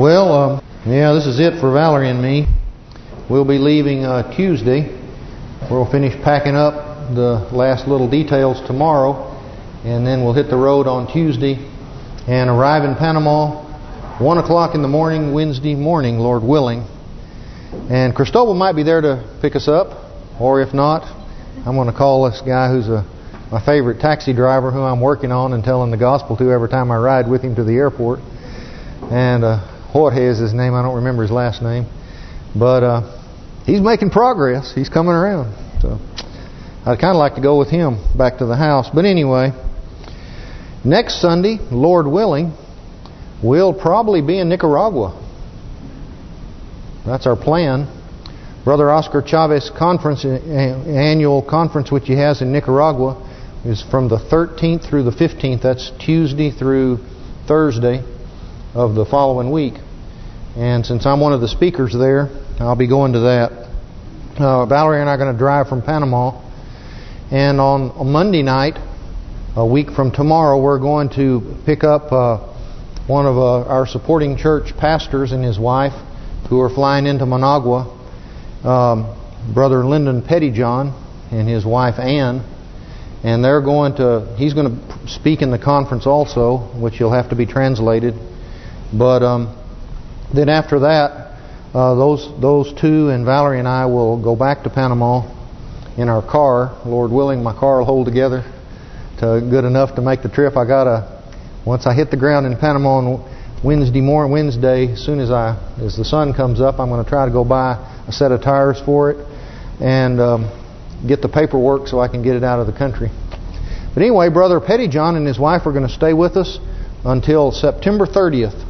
Well, um, yeah, this is it for Valerie and me. We'll be leaving uh, Tuesday. We'll finish packing up the last little details tomorrow. And then we'll hit the road on Tuesday and arrive in Panama 1 o'clock in the morning, Wednesday morning, Lord willing. And Cristobal might be there to pick us up. Or if not, I'm going to call this guy who's a my favorite taxi driver who I'm working on and telling the gospel to every time I ride with him to the airport. And uh, Jorge is his name. I don't remember his last name. But uh, he's making progress. He's coming around. So I'd kind of like to go with him back to the house. But anyway, next Sunday, Lord willing, we'll probably be in Nicaragua. That's our plan. Brother Oscar Chavez conference, annual conference which he has in Nicaragua, is from the 13th through the 15th. That's Tuesday through Thursday of the following week. And since I'm one of the speakers there, I'll be going to that. Uh, Valerie and I are going to drive from Panama. And on, on Monday night, a week from tomorrow, we're going to pick up uh, one of uh, our supporting church pastors and his wife who are flying into Managua, um, Brother Lyndon Pettyjohn and his wife Ann and they're going to, he's going to speak in the conference also, which will have to be translated. But um, then after that, uh, those those two and Valerie and I will go back to Panama in our car. Lord willing, my car will hold together to good enough to make the trip. I got to once I hit the ground in Panama on Wednesday morning, Wednesday, as soon as I as the sun comes up, I'm going to try to go buy a set of tires for it and um, get the paperwork so I can get it out of the country. But anyway, Brother Pettyjohn and his wife are going to stay with us until September 30th.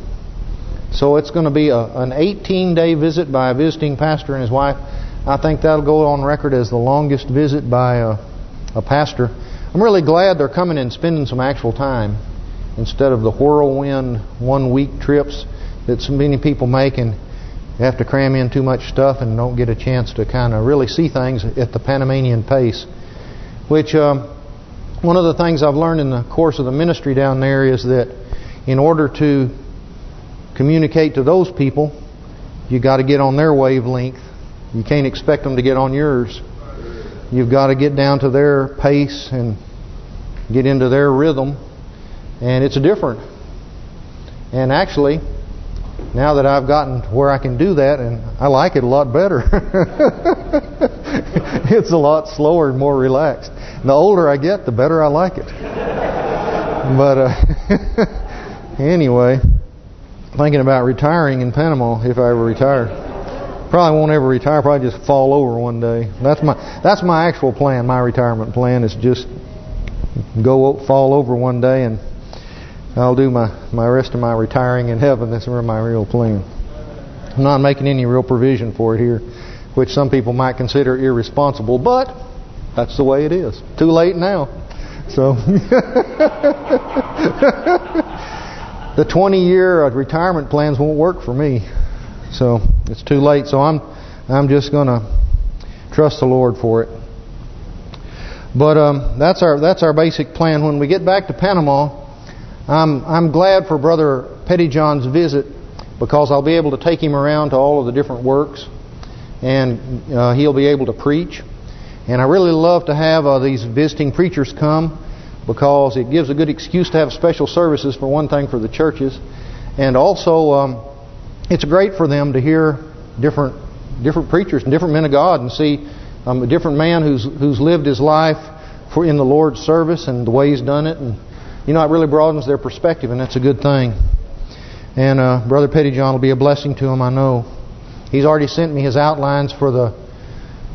So it's going to be a, an 18-day visit by a visiting pastor and his wife. I think that'll go on record as the longest visit by a, a pastor. I'm really glad they're coming and spending some actual time instead of the whirlwind one-week trips that so many people make and have to cram in too much stuff and don't get a chance to kind of really see things at the Panamanian pace. Which, um, one of the things I've learned in the course of the ministry down there is that in order to communicate to those people, you got to get on their wavelength. You can't expect them to get on yours. You've got to get down to their pace and get into their rhythm. And it's different. And actually, now that I've gotten to where I can do that, and I like it a lot better. it's a lot slower and more relaxed. And the older I get, the better I like it. But uh, anyway, thinking about retiring in Panama if I ever retire. Probably won't ever retire. Probably just fall over one day. That's my that's my actual plan. My retirement plan is just go fall over one day and I'll do my, my rest of my retiring in heaven. That's where my real plan. I'm not making any real provision for it here, which some people might consider irresponsible, but that's the way it is. Too late now. So the 20-year retirement plans won't work for me. So it's too late. So I'm I'm just going to trust the Lord for it. But um, that's our that's our basic plan. When we get back to Panama, I'm I'm glad for Brother Pettyjohn's visit because I'll be able to take him around to all of the different works and uh, he'll be able to preach. And I really love to have uh, these visiting preachers come because it gives a good excuse to have special services for one thing for the churches. And also um, it's great for them to hear different different preachers and different men of God and see um, a different man who's who's lived his life for in the Lord's service and the way he's done it and you know, it really broadens their perspective, and that's a good thing. And uh, Brother Pettyjohn will be a blessing to him, I know. He's already sent me his outlines for the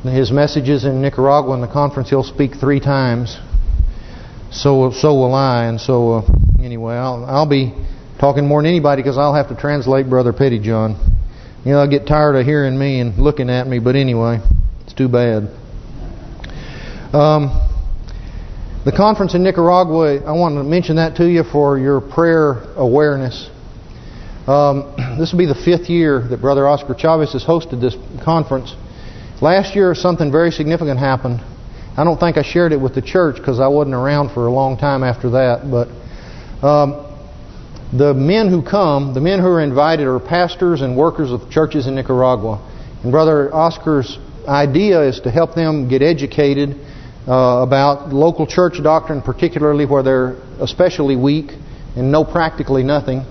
his messages in Nicaragua in the conference. He'll speak three times. So so will I. And so uh, anyway, I'll I'll be talking more than anybody because I'll have to translate Brother Pettyjohn. You know, I get tired of hearing me and looking at me, but anyway, it's too bad. Um, the conference in Nicaragua, I want to mention that to you for your prayer awareness. Um, this will be the fifth year that Brother Oscar Chavez has hosted this conference. Last year, something very significant happened. I don't think I shared it with the church because I wasn't around for a long time after that. But um, the men who come, the men who are invited are pastors and workers of churches in Nicaragua. And Brother Oscar's idea is to help them get educated uh, about local church doctrine, particularly where they're especially weak and know practically nothing.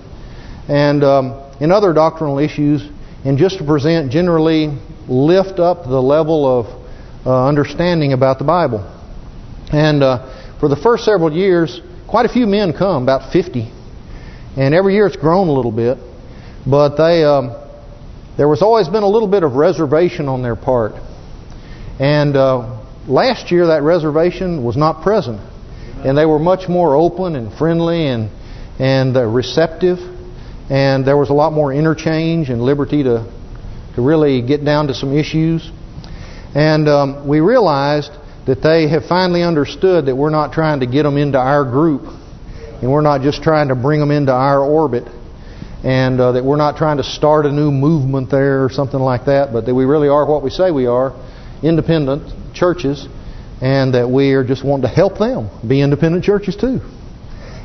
And um, in other doctrinal issues, and just to present, generally lift up the level of uh, understanding about the Bible. And uh, for the first several years, quite a few men come, about 50. And every year it's grown a little bit. But they, um, there was always been a little bit of reservation on their part. And uh, last year that reservation was not present. And they were much more open and friendly and and uh, receptive. And there was a lot more interchange and liberty to to really get down to some issues. And um, we realized that they have finally understood that we're not trying to get them into our group. And we're not just trying to bring them into our orbit. And uh, that we're not trying to start a new movement there or something like that. But that we really are what we say we are. Independent churches. And that we are just wanting to help them be independent churches too.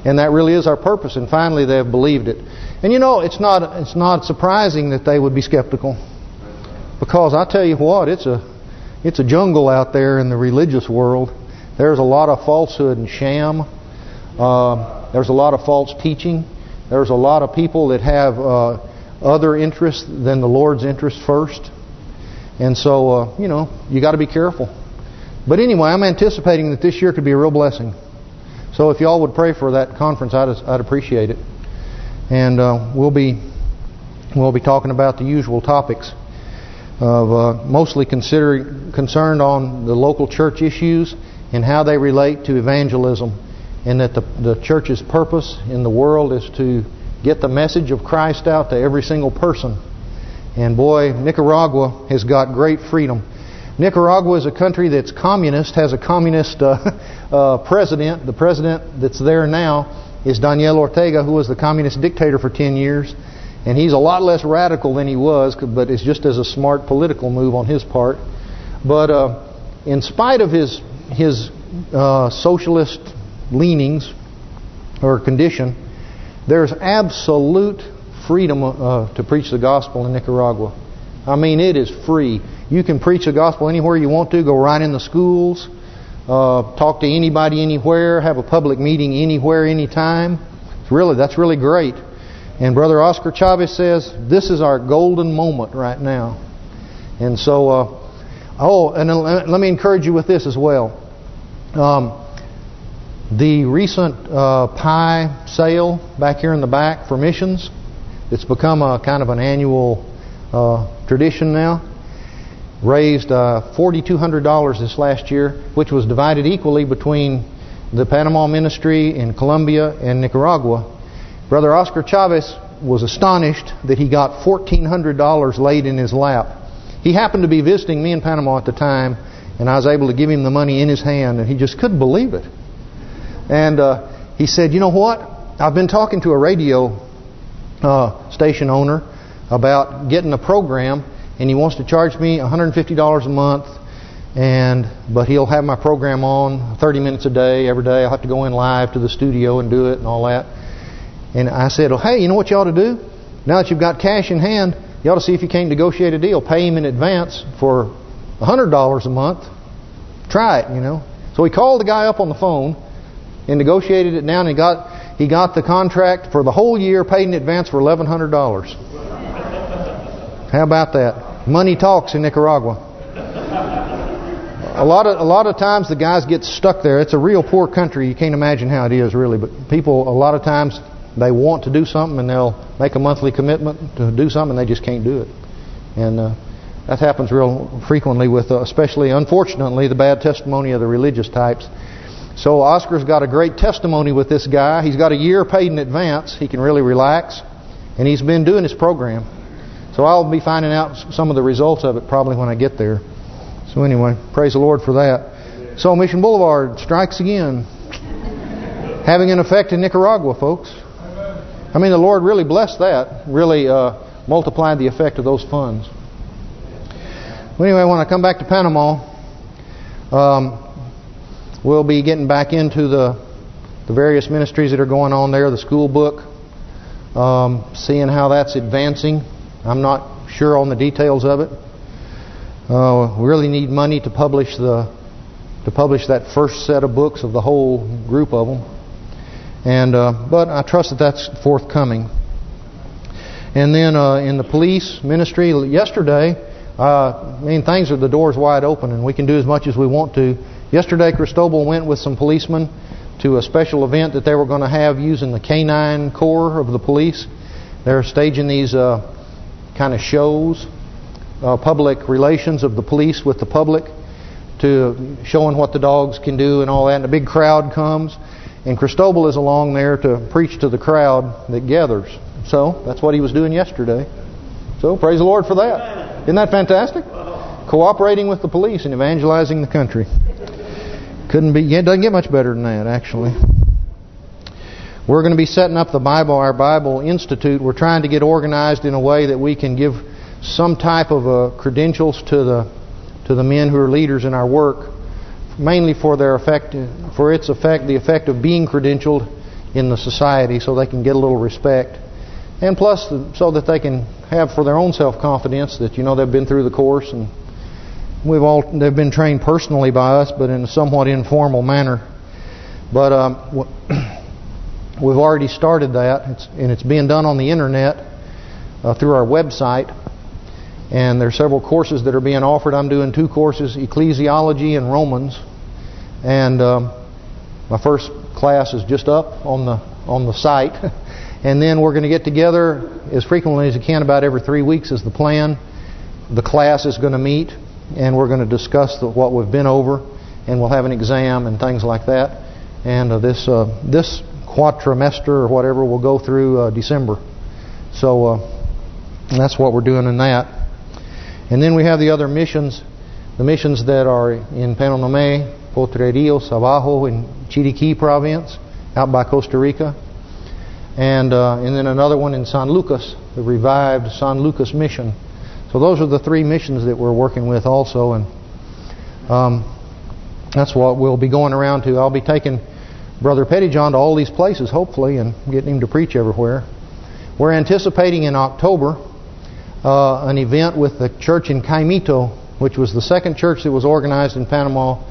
And that really is our purpose. And finally they have believed it. And you know, it's not it's not surprising that they would be skeptical. Because I tell you what, it's a it's a jungle out there in the religious world. There's a lot of falsehood and sham. Uh, there's a lot of false teaching. There's a lot of people that have uh, other interests than the Lord's interest first. And so, uh, you know, you got to be careful. But anyway, I'm anticipating that this year could be a real blessing. So if y'all would pray for that conference, I'd, I'd appreciate it. And uh, we'll be we'll be talking about the usual topics of uh, mostly considering concerned on the local church issues and how they relate to evangelism and that the, the church's purpose in the world is to get the message of Christ out to every single person. And boy, Nicaragua has got great freedom. Nicaragua is a country that's communist, has a communist uh, uh, president. The president that's there now is Daniel Ortega, who was the communist dictator for 10 years. And he's a lot less radical than he was, but it's just as a smart political move on his part. But uh, in spite of his his uh, socialist leanings or condition, there's absolute freedom uh, to preach the gospel in Nicaragua. I mean, it is free. You can preach the gospel anywhere you want to. Go right in the schools. Uh, talk to anybody anywhere. Have a public meeting anywhere, anytime. It's really That's really great. And Brother Oscar Chavez says, this is our golden moment right now. And so, uh, oh, and let me encourage you with this as well. Um, the recent uh, pie sale back here in the back for missions, it's become a kind of an annual uh, tradition now, raised uh, $4,200 this last year, which was divided equally between the Panama Ministry in Colombia and Nicaragua. Brother Oscar Chavez was astonished that he got $1,400 laid in his lap. He happened to be visiting me in Panama at the time, and I was able to give him the money in his hand, and he just couldn't believe it. And uh, he said, you know what? I've been talking to a radio uh, station owner about getting a program, and he wants to charge me $150 a month, and but he'll have my program on 30 minutes a day, every day. I'll have to go in live to the studio and do it and all that. And I said, well, hey, you know what you ought to do? Now that you've got cash in hand, you ought to see if you can't negotiate a deal. Pay him in advance for $100 a month. Try it, you know. So he called the guy up on the phone and negotiated it down. And he got he got the contract for the whole year, paid in advance for $1,100. How about that? Money talks in Nicaragua. A lot of a lot of times the guys get stuck there. It's a real poor country. You can't imagine how it is really. But people a lot of times they want to do something and they'll make a monthly commitment to do something and they just can't do it. And uh, that happens real frequently with, uh, especially, unfortunately, the bad testimony of the religious types. So Oscar's got a great testimony with this guy. He's got a year paid in advance. He can really relax. And he's been doing his program. So I'll be finding out some of the results of it probably when I get there. So anyway, praise the Lord for that. So Mission Boulevard strikes again. Having an effect in Nicaragua, folks. I mean, the Lord really blessed that, really uh, multiplied the effect of those funds. Well, anyway, when I come back to Panama, um, we'll be getting back into the the various ministries that are going on there, the school book, um, seeing how that's advancing. I'm not sure on the details of it. Uh, we really need money to publish the to publish that first set of books of the whole group of them. And uh, but I trust that that's forthcoming. And then uh, in the police ministry yesterday, uh, I mean things are the doors wide open and we can do as much as we want to. Yesterday, Cristobal went with some policemen to a special event that they were going to have using the K-9 Corps of the police. They're staging these uh, kind of shows, uh, public relations of the police with the public, to showing what the dogs can do and all that. And a big crowd comes, and Cristobal is along there to preach to the crowd that gathers. So that's what he was doing yesterday. So praise the Lord for that. Isn't that fantastic? Cooperating with the police and evangelizing the country. Couldn't be. It doesn't get much better than that, actually. We're going to be setting up the Bible, our Bible Institute. We're trying to get organized in a way that we can give some type of uh, credentials to the to the men who are leaders in our work, mainly for their effect, for its effect, the effect of being credentialed in the society, so they can get a little respect, and plus so that they can have for their own self-confidence that you know they've been through the course and We've all they've been trained personally by us, but in a somewhat informal manner. But um, we've already started that, it's, and it's being done on the internet uh, through our website. And there are several courses that are being offered. I'm doing two courses, Ecclesiology and Romans. And um, my first class is just up on the on the site. and then we're going to get together as frequently as we can, about every three weeks is the plan. The class is going to meet and we're going to discuss the, what we've been over, and we'll have an exam and things like that. And uh, this uh, this or whatever will go through uh, December. So uh, that's what we're doing in that. And then we have the other missions, the missions that are in Penonomé, Potrerillos, Abajo, in Chiriquí province, out by Costa Rica. And uh, and then another one in San Lucas, the revived San Lucas mission so those are the three missions that we're working with also, and um, that's what we'll be going around to. I'll be taking Brother Pettyjohn to all these places, hopefully, and getting him to preach everywhere. We're anticipating in October uh, an event with the church in Caimito, which was the second church that was organized in Panama.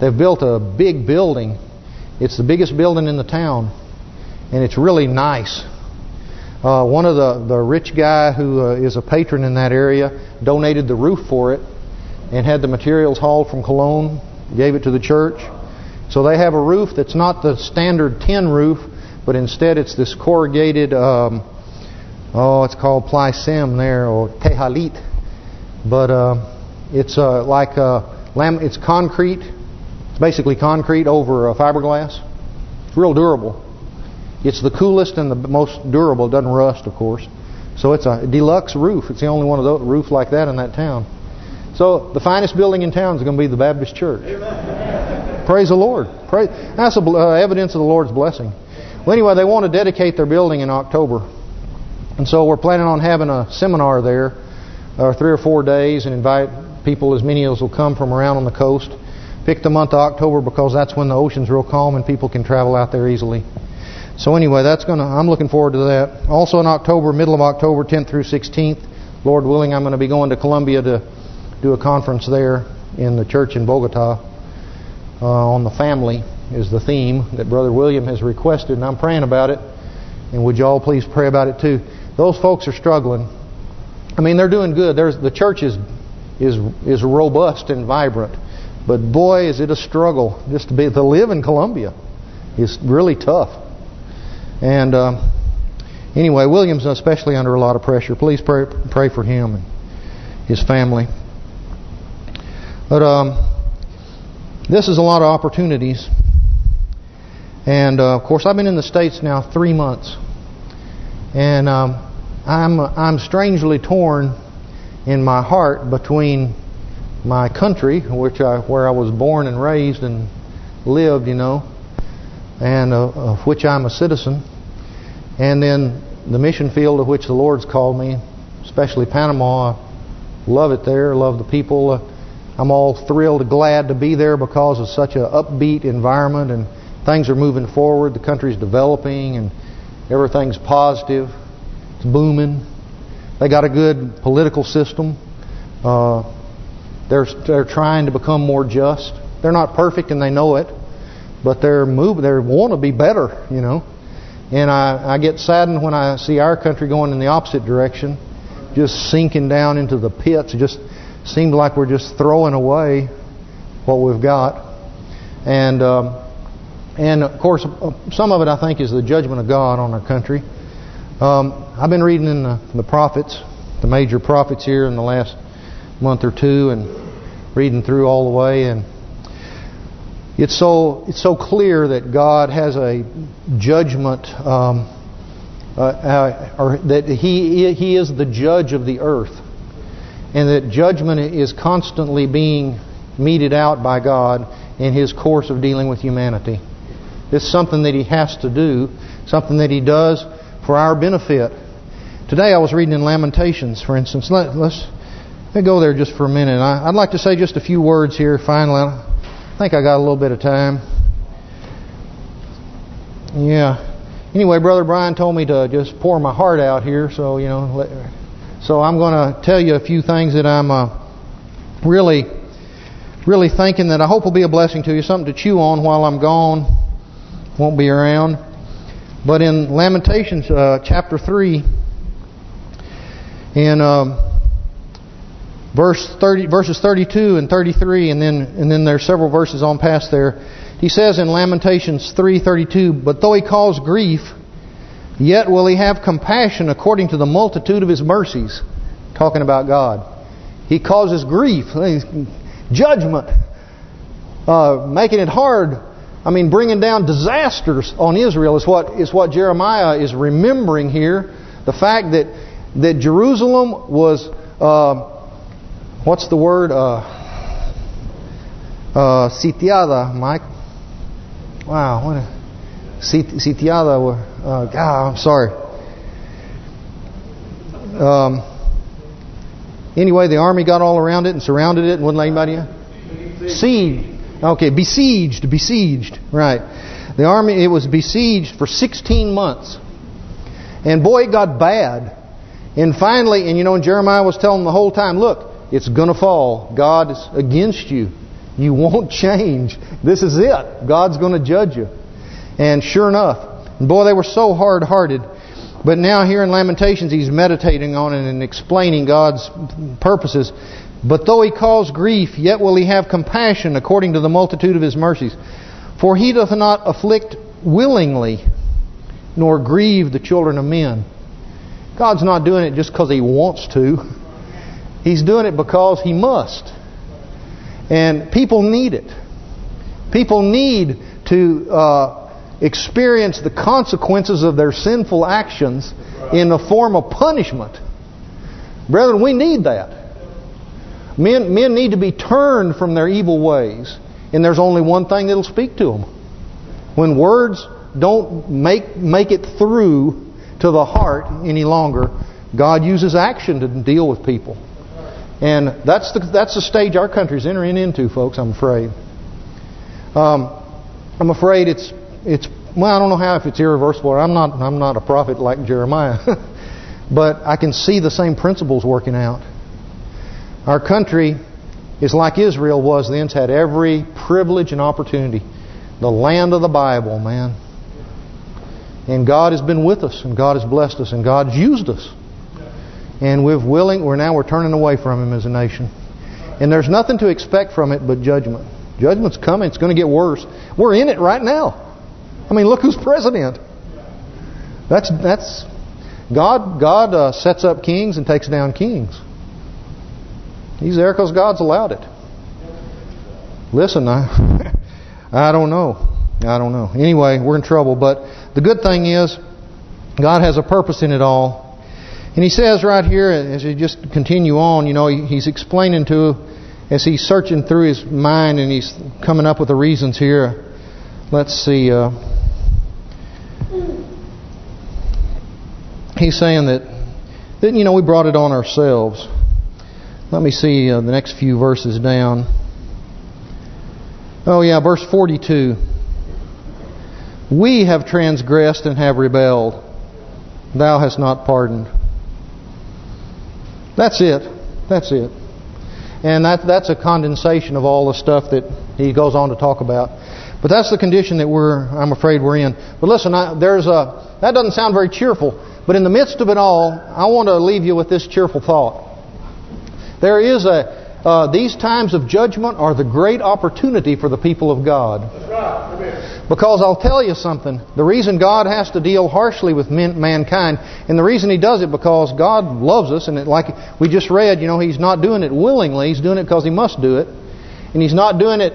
They've built a big building. It's the biggest building in the town, and it's really nice. Uh, one of the the rich guy who uh, is a patron in that area donated the roof for it and had the materials hauled from Colón, gave it to the church. So they have a roof that's not the standard tin roof, but instead it's this corrugated, um, oh, it's called Plycem there, or Tejalit. But uh, it's uh, like uh, lam it's concrete. It's basically concrete over a fiberglass. It's real durable. It's the coolest and the most durable. It doesn't rust, of course. So it's a deluxe roof. It's the only one of those roof like that in that town. So the finest building in town is going to be the Baptist Church. Amen. Praise the Lord. Praise, that's a, uh, evidence of the Lord's blessing. Well, anyway, they want to dedicate their building in October. And so we're planning on having a seminar there, uh, three or four days, and invite people, as many as will come from around on the coast. Pick the month of October because that's when the ocean's real calm and people can travel out there easily. So anyway, that's gonna. I'm looking forward to that. Also in October, middle of October, 10th through 16th, Lord willing, I'm going to be going to Colombia to do a conference there in the church in Bogota uh, on the family is the theme that Brother William has requested, and I'm praying about it. And would you all please pray about it too? Those folks are struggling. I mean, they're doing good. There's the church is is is robust and vibrant, but boy, is it a struggle just to be to live in Colombia. It's really tough. And uh, anyway, William's especially under a lot of pressure. Please pray pray for him and his family. But um, this is a lot of opportunities. And uh, of course, I've been in the States now three months, and um, I'm I'm strangely torn in my heart between my country, which I where I was born and raised and lived, you know, and uh, of which I'm a citizen. And then the mission field of which the Lord's called me, especially Panama. I love it there, love the people. Uh, I'm all thrilled, and glad to be there because of such an upbeat environment and things are moving forward. The country's developing and Everything's positive. It's booming. They got a good political system. Uh, they're they're trying to become more just. They're not perfect and they know it, but they're moving. They want to be better, you know. And I I get saddened when I see our country going in the opposite direction, just sinking down into the pits. It just seems like we're just throwing away what we've got. And um, and of course, some of it I think is the judgment of God on our country. Um, I've been reading in the, the prophets, the major prophets here in the last month or two, and reading through all the way, and it's so it's so clear that God has a judgment, um, uh, uh, or that He He is the judge of the earth, and that judgment is constantly being meted out by God in His course of dealing with humanity. It's something that He has to do, something that He does for our benefit. Today I was reading in Lamentations, for instance. Let, us let go there just for a minute. I, would like to say just a few words here finally. I think I got a little bit of time. Yeah. Anyway, Brother Brian told me to just pour my heart out here, so you know. Let, so I'm going to tell you a few things that I'm uh, really, really thinking that I hope will be a blessing to you, something to chew on while I'm gone, won't be around. But in Lamentations uh, chapter 3, in um, verse 30, verses 32 and 33, and then and then there's several verses on past there. He says in Lamentations 3:32, "But though he cause grief, yet will he have compassion according to the multitude of his mercies." Talking about God, he causes grief, judgment, uh, making it hard. I mean, bringing down disasters on Israel is what is what Jeremiah is remembering here. The fact that that Jerusalem was. Uh, what's the word? Uh, uh, sitiada, Mike. Wow, what a sitiada. Uh, God, I'm sorry. Um, anyway, the army got all around it and surrounded it and wouldn't let anybody in. Siege. Okay, besieged, besieged. Right. The army, it was besieged for 16 months. And boy, it got bad. And finally, and you know, Jeremiah was telling the whole time, look, it's going to fall. God is against you. You won't change. This is it. God's going to judge you. And sure enough, boy, they were so hard-hearted. But now here in Lamentations, he's meditating on it and explaining God's purposes. But though he cause grief, yet will he have compassion according to the multitude of his mercies. For he doth not afflict willingly, nor grieve the children of men. God's not doing it just because he wants to. He's doing it because he must. And people need it. People need to uh, experience the consequences of their sinful actions in the form of punishment. Brethren, we need that. Men men need to be turned from their evil ways. And there's only one thing that'll speak to them. When words don't make make it through to the heart any longer, God uses action to deal with people. And that's the that's the stage our country's entering into, folks. I'm afraid. Um, I'm afraid it's it's well, I don't know how if it's irreversible. I'm not I'm not a prophet like Jeremiah, but I can see the same principles working out. Our country is like Israel was then. It's had every privilege and opportunity. The land of the Bible, man. And God has been with us, and God has blessed us, and God's used us. And we're willing, we're now we're turning away from Him as a nation. And there's nothing to expect from it but judgment. Judgment's coming. It's going to get worse. We're in it right now. I mean, look who's president. That's that's God. God uh, sets up kings and takes down kings. He's there because God's allowed it. Listen, I I don't know. I don't know. Anyway, we're in trouble. But the good thing is, God has a purpose in it all. And he says right here, as you just continue on, you know, he's explaining to, as he's searching through his mind and he's coming up with the reasons here. Let's see. Uh, he's saying that, that, you know, we brought it on ourselves. Let me see uh, the next few verses down. Oh yeah, verse 42. We have transgressed and have rebelled. thou hast not pardoned. That's it. That's it. And that that's a condensation of all the stuff that he goes on to talk about. But that's the condition that we're, I'm afraid we're in. But listen, I, there's a that doesn't sound very cheerful. But in the midst of it all, I want to leave you with this cheerful thought. There is a uh, these times of judgment are the great opportunity for the people of God. Because I'll tell you something, the reason God has to deal harshly with men, mankind, and the reason He does it because God loves us, and it, like we just read, you know, He's not doing it willingly, He's doing it because He must do it. And He's not doing it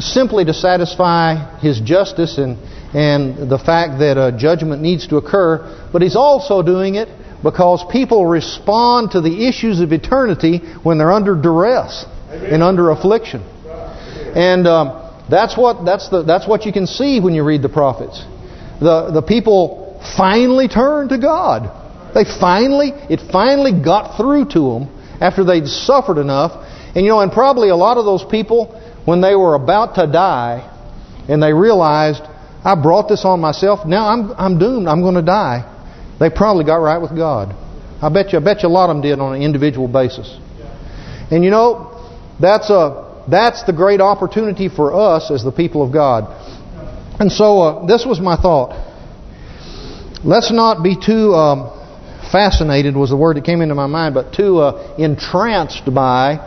simply to satisfy His justice and and the fact that a judgment needs to occur, but He's also doing it because people respond to the issues of eternity when they're under duress Amen. and under affliction. And um, that's what that's the that's what you can see when you read the prophets. The the people finally turned to God. They finally it finally got through to them after they'd suffered enough. And you know, and probably a lot of those people when they were about to die and they realized I brought this on myself. Now I'm I'm doomed. I'm going to die. They probably got right with God. I bet you, I bet you a lot of them did on an individual basis. And you know, that's a that's the great opportunity for us as the people of God. And so uh, this was my thought. Let's not be too um, fascinated was the word that came into my mind, but too uh, entranced by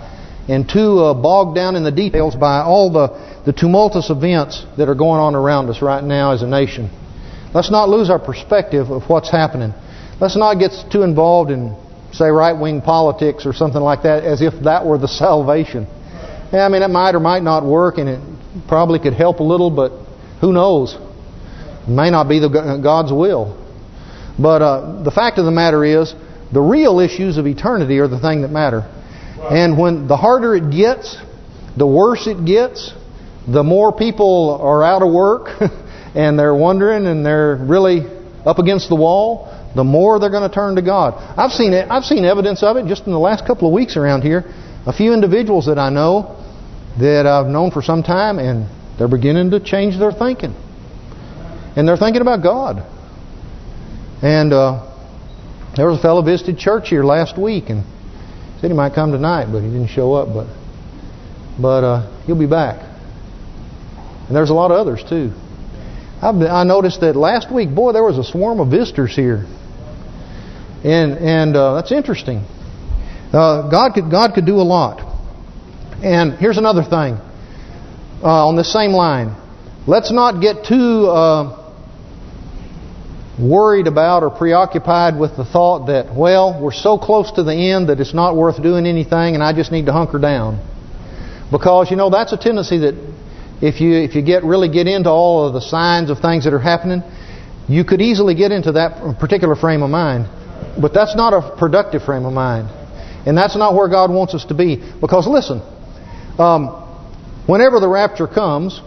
and too uh, bogged down in the details by all the, the tumultuous events that are going on around us right now as a nation. Let's not lose our perspective of what's happening. Let's not get too involved in, say, right-wing politics or something like that as if that were the salvation. Yeah, I mean, it might or might not work, and it probably could help a little, but who knows? It may not be the God's will. But uh, the fact of the matter is, the real issues of eternity are the thing that matter. And when the harder it gets, the worse it gets, the more people are out of work, and they're wondering and they're really up against the wall, the more they're going to turn to God. I've seen it. I've seen evidence of it just in the last couple of weeks around here. A few individuals that I know that I've known for some time, and they're beginning to change their thinking. And they're thinking about God. And uh, there was a fellow visited church here last week, and said he might come tonight, but he didn't show up. But but uh, he'll be back. And there's a lot of others too. I noticed that last week, boy, there was a swarm of visitors here, and and uh, that's interesting. Uh, God could God could do a lot. And here's another thing uh, on the same line. Let's not get too uh, worried about or preoccupied with the thought that, well, we're so close to the end that it's not worth doing anything and I just need to hunker down. Because, you know, that's a tendency that if you if you get really get into all of the signs of things that are happening, you could easily get into that particular frame of mind. But that's not a productive frame of mind. And that's not where God wants us to be. Because listen, um, whenever the rapture comes,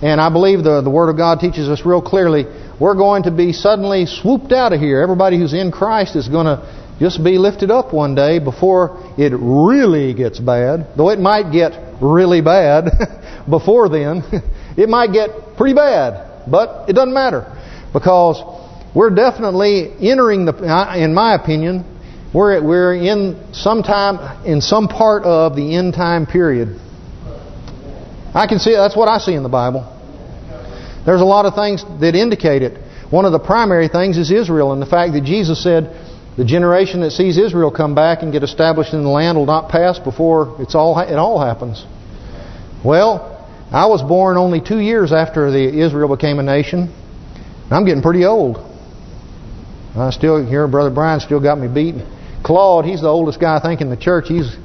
and I believe the, the Word of God teaches us real clearly, we're going to be suddenly swooped out of here. Everybody who's in Christ is going to just be lifted up one day before it really gets bad. Though it might get really bad. before then, it might get pretty bad. But it doesn't matter because we're definitely entering the, in my opinion, we're we're in some time in some part of the end time period. I can see that's what I see in the Bible. There's a lot of things that indicate it. One of the primary things is Israel and the fact that Jesus said the generation that sees Israel come back and get established in the land will not pass before it's all it all happens. Well, I was born only two years after the Israel became a nation. I'm getting pretty old. I still hear Brother Brian still got me beat. Claude, he's the oldest guy I think in the church. He's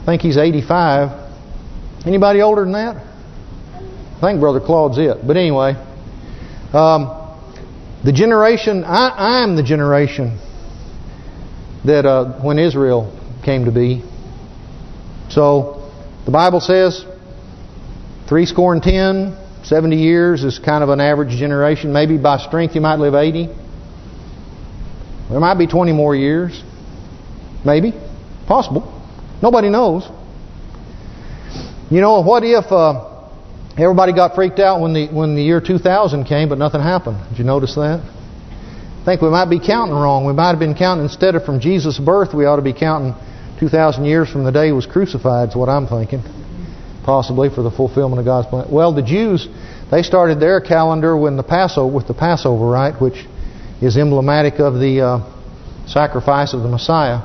I think he's 85. Anybody older than that? I think Brother Claude's it. But anyway, um, the generation I I'm the generation that uh, when Israel came to be. So the Bible says Three score and ten, 70 years is kind of an average generation. Maybe by strength you might live 80. There might be 20 more years. Maybe. Possible. Nobody knows. You know, what if uh, everybody got freaked out when the when the year 2000 came, but nothing happened? Did you notice that? Think we might be counting wrong. We might have been counting, instead of from Jesus' birth, we ought to be counting 2,000 years from the day he was crucified is what I'm thinking. Possibly for the fulfillment of God's plan. Well, the Jews, they started their calendar when the Passover, with the Passover right? which is emblematic of the uh, sacrifice of the Messiah.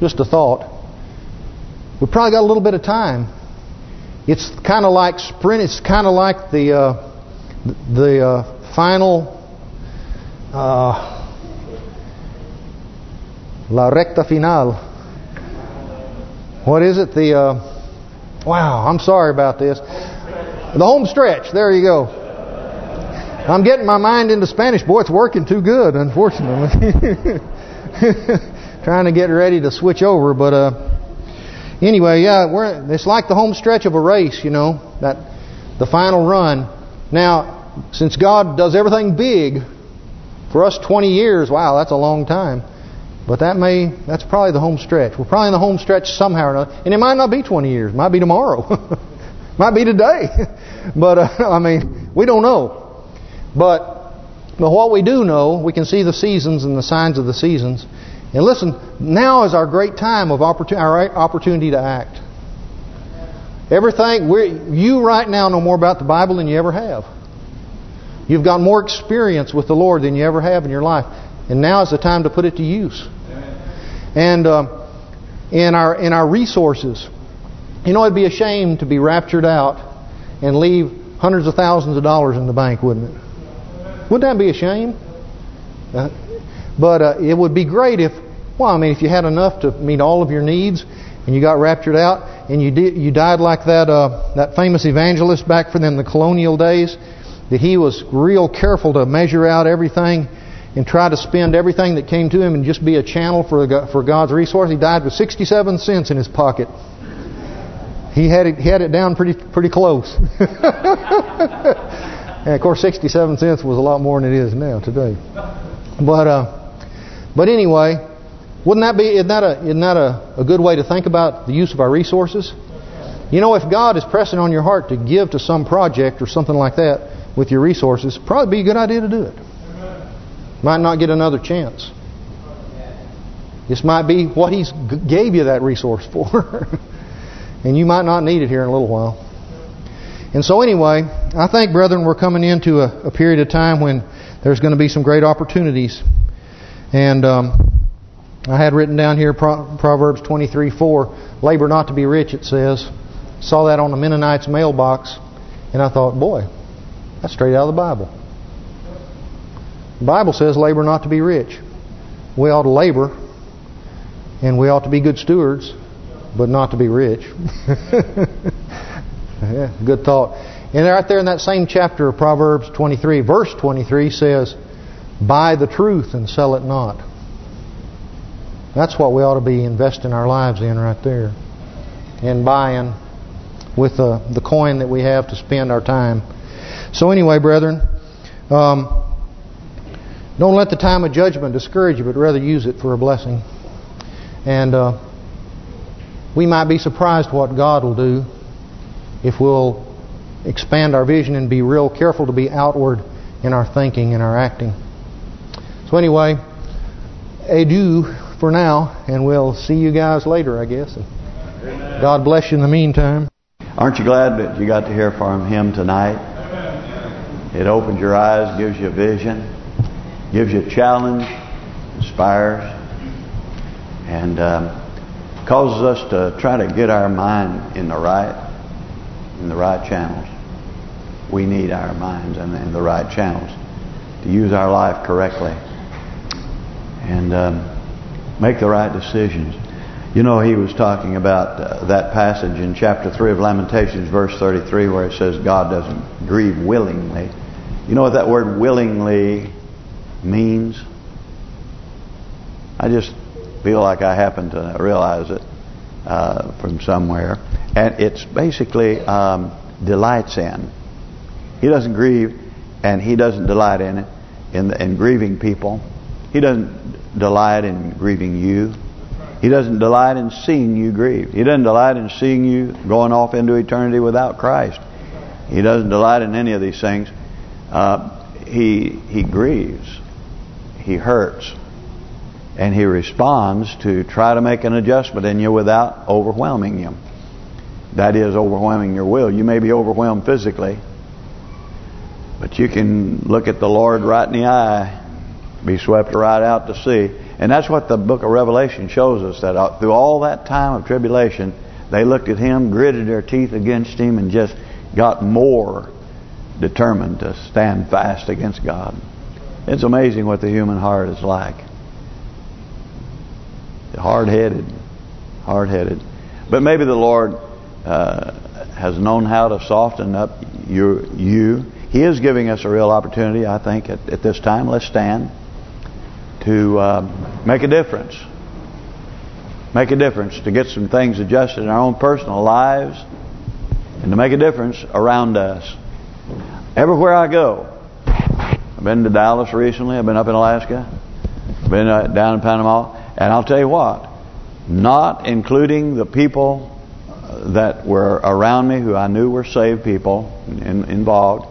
Just a thought. We probably got a little bit of time. It's kind of like sprint. It's kind of like the uh, the uh, final uh, la recta final. What is it? The uh, wow. I'm sorry about this. The home stretch. There you go. I'm getting my mind into Spanish. Boy, it's working too good, unfortunately. Trying to get ready to switch over, but uh, anyway, yeah, we're it's like the home stretch of a race, you know, that the final run. Now, since God does everything big, for us 20 years, wow, that's a long time. But that may that's probably the home stretch. We're probably in the home stretch somehow or another. And it might not be 20 years. It might be tomorrow. might be today. but, uh, I mean, we don't know. But but what we do know, we can see the seasons and the signs of the seasons. And listen, now is our great time of opportunity, our opportunity to act. Everything, you right now know more about the Bible than you ever have. You've got more experience with the Lord than you ever have in your life. And now is the time to put it to use. And uh, in our in our resources, you know, it'd be a shame to be raptured out and leave hundreds of thousands of dollars in the bank, wouldn't it? Wouldn't that be a shame? Uh, but uh, it would be great if, well, I mean, if you had enough to meet all of your needs and you got raptured out and you did, you died like that uh, that famous evangelist back from the colonial days, that he was real careful to measure out everything and try to spend everything that came to him and just be a channel for for God's resource. He died with 67 cents in his pocket. He had it he had it down pretty pretty close. and of course, 67 cents was a lot more than it is now today. But uh, but anyway, wouldn't that be isn't that a isn't that a, a good way to think about the use of our resources? You know, if God is pressing on your heart to give to some project or something like that with your resources, probably be a good idea to do it. Might not get another chance. This might be what He gave you that resource for. and you might not need it here in a little while. And so anyway, I think, brethren, we're coming into a, a period of time when there's going to be some great opportunities. And um, I had written down here Proverbs 23:4, labor not to be rich, it says. Saw that on the Mennonite's mailbox, and I thought, boy, that's straight out of the Bible. The Bible says labor not to be rich. We ought to labor, and we ought to be good stewards, but not to be rich. yeah, good thought. And right there in that same chapter of Proverbs 23, verse 23 says, Buy the truth and sell it not. That's what we ought to be investing our lives in right there. And buying with the, the coin that we have to spend our time. So anyway, brethren, um, don't let the time of judgment discourage you, but rather use it for a blessing. And uh, we might be surprised what God will do if we'll expand our vision and be real careful to be outward in our thinking and our acting. So anyway, adieu for now, and we'll see you guys later, I guess. Amen. God bless you in the meantime. Aren't you glad that you got to hear from him tonight? It opens your eyes, gives you a vision, gives you a challenge, inspires, and um, causes us to try to get our mind in the right in the right channels. We need our minds in the, in the right channels to use our life correctly and um, make the right decisions. You know, he was talking about uh, that passage in chapter 3 of Lamentations, verse 33, where it says God doesn't grieve willingly. You know what that word willingly means? I just feel like I happen to realize it uh, from somewhere. And it's basically um, delights in. He doesn't grieve, and he doesn't delight in it, in, in grieving people. He doesn't delight in grieving you. He doesn't delight in seeing you grieve. He doesn't delight in seeing you going off into eternity without Christ. He doesn't delight in any of these things. Uh, he he grieves he hurts. And he responds to try to make an adjustment in you without overwhelming you. That is overwhelming your will. You may be overwhelmed physically, but you can look at the Lord right in the eye, be swept right out to sea. And that's what the book of Revelation shows us, that uh, through all that time of tribulation, they looked at him, gritted their teeth against him, and just got more determined to stand fast against God. It's amazing what the human heart is like. Hard-headed. Hard-headed. But maybe the Lord uh, has known how to soften up your, you. He is giving us a real opportunity, I think, at, at this time. Let's stand to uh, make a difference. Make a difference, to get some things adjusted in our own personal lives, and to make a difference around us. Everywhere I go, I've been to Dallas recently, I've been up in Alaska, I've been uh, down in Panama, and I'll tell you what, not including the people that were around me who I knew were saved people in, involved,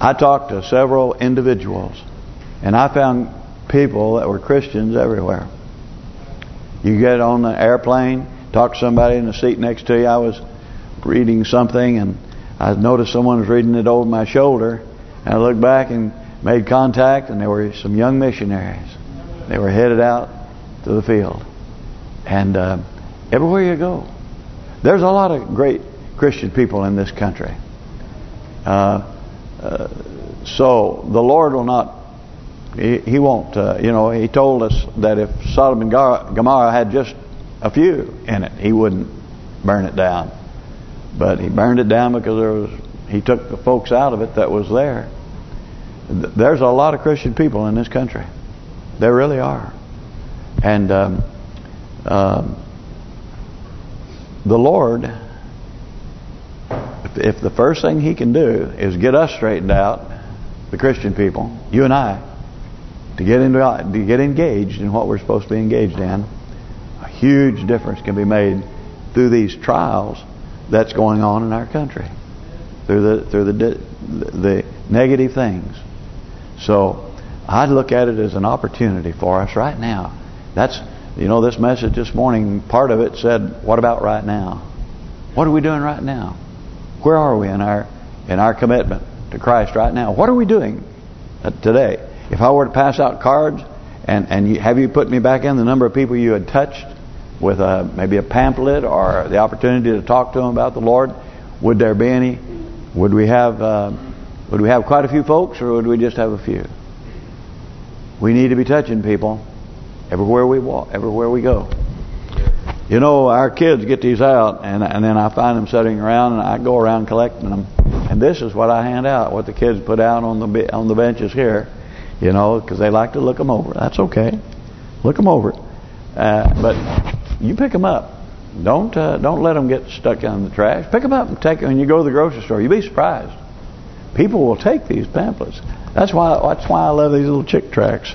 I talked to several individuals, and I found people that were Christians everywhere. You get on the airplane, talk to somebody in the seat next to you. I was reading something, and I noticed someone was reading it over my shoulder. And I looked back and made contact, and there were some young missionaries. They were headed out to the field. And uh, everywhere you go, there's a lot of great Christian people in this country. Uh, uh, so the Lord will not, He, he won't, uh, you know, He told us that if Sodom and Gomorrah had just a few in it, He wouldn't burn it down. But He burned it down because there was, He took the folks out of it that was there. There's a lot of Christian people in this country. There really are. And um, um, the Lord, if the first thing He can do is get us straightened out, the Christian people, you and I, to get into to get engaged in what we're supposed to be engaged in, a huge difference can be made through these trials that's going on in our country, through the through the the negative things. So I'd look at it as an opportunity for us right now. That's you know, this message this morning, part of it said, what about right now? What are we doing right now? Where are we in our in our commitment to Christ right now? What are we doing uh, today? If I were to pass out cards and and you, have you put me back in the number of people you had touched with a maybe a pamphlet or the opportunity to talk to them about the Lord, would there be any? Would we have uh, would we have quite a few folks or would we just have a few? We need to be touching people everywhere we walk, everywhere we go. You know, our kids get these out, and and then I find them sitting around, and I go around collecting them. And this is what I hand out, what the kids put out on the on the benches here, you know, because they like to look them over. That's okay, look them over. Uh, but you pick them up. Don't uh, don't let them get stuck in the trash. Pick them up and take them. When you go to the grocery store, you'll be surprised. People will take these pamphlets. That's why that's why I love these little Chick tracts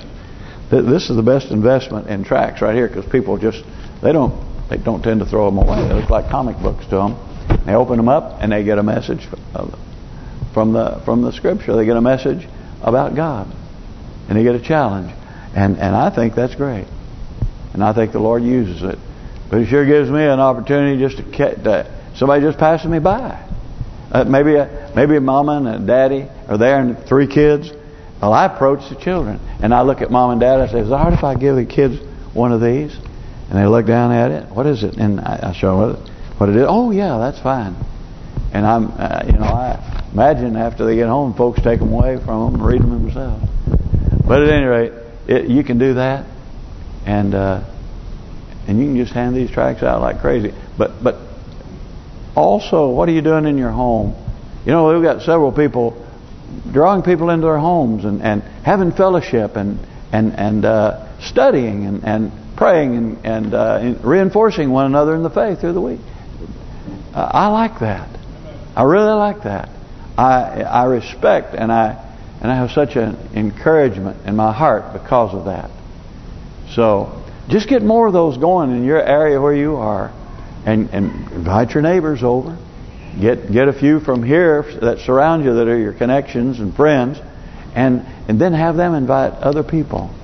this is the best investment in tracts right here because people just they don't they don't tend to throw them away. They look like comic books to them. They open them up and they get a message from the from the scripture. They get a message about God and they get a challenge. And and I think that's great. And I think the Lord uses it. But it sure gives me an opportunity just to get to, somebody just passing me by. Uh, maybe a, maybe a mama and a daddy are there and three kids well, I approach the children, and I look at mom and dad. I say, "Is it hard if I give the kids one of these?" And they look down at it. What is it? And I, show them what, what it is. Oh, yeah, that's fine. And I'm, uh, you know, I imagine after they get home, folks take them away from them and read them themselves. But at any rate, it, you can do that, and uh, and you can just hand these tracts out like crazy. But but also, what are you doing in your home? You know, we've got several people drawing people into their homes and, and having fellowship and and and uh, studying and, and praying and, and uh, reinforcing one another in the faith through the week. I like that. I really like that. I I respect and I and I have such an encouragement in my heart because of that. So just get more of those going in your area where you are, and and invite your neighbors over. Get get a few from here that surround you that are your connections and friends, and and then have them invite other people.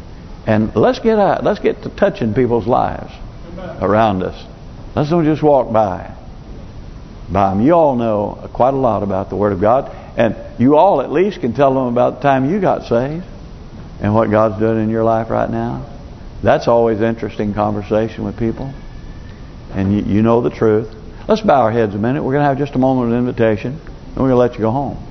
And let's get out. Let's get to touching people's lives around us. Let's don't just walk by. By them. You all know quite a lot about the Word of God. And you all at least can tell them about the time you got saved. And what God's doing in your life right now. That's always interesting conversation with people. And you, you know the truth. Let's bow our heads a minute. We're going to have just a moment of invitation. And we're going to let you go home.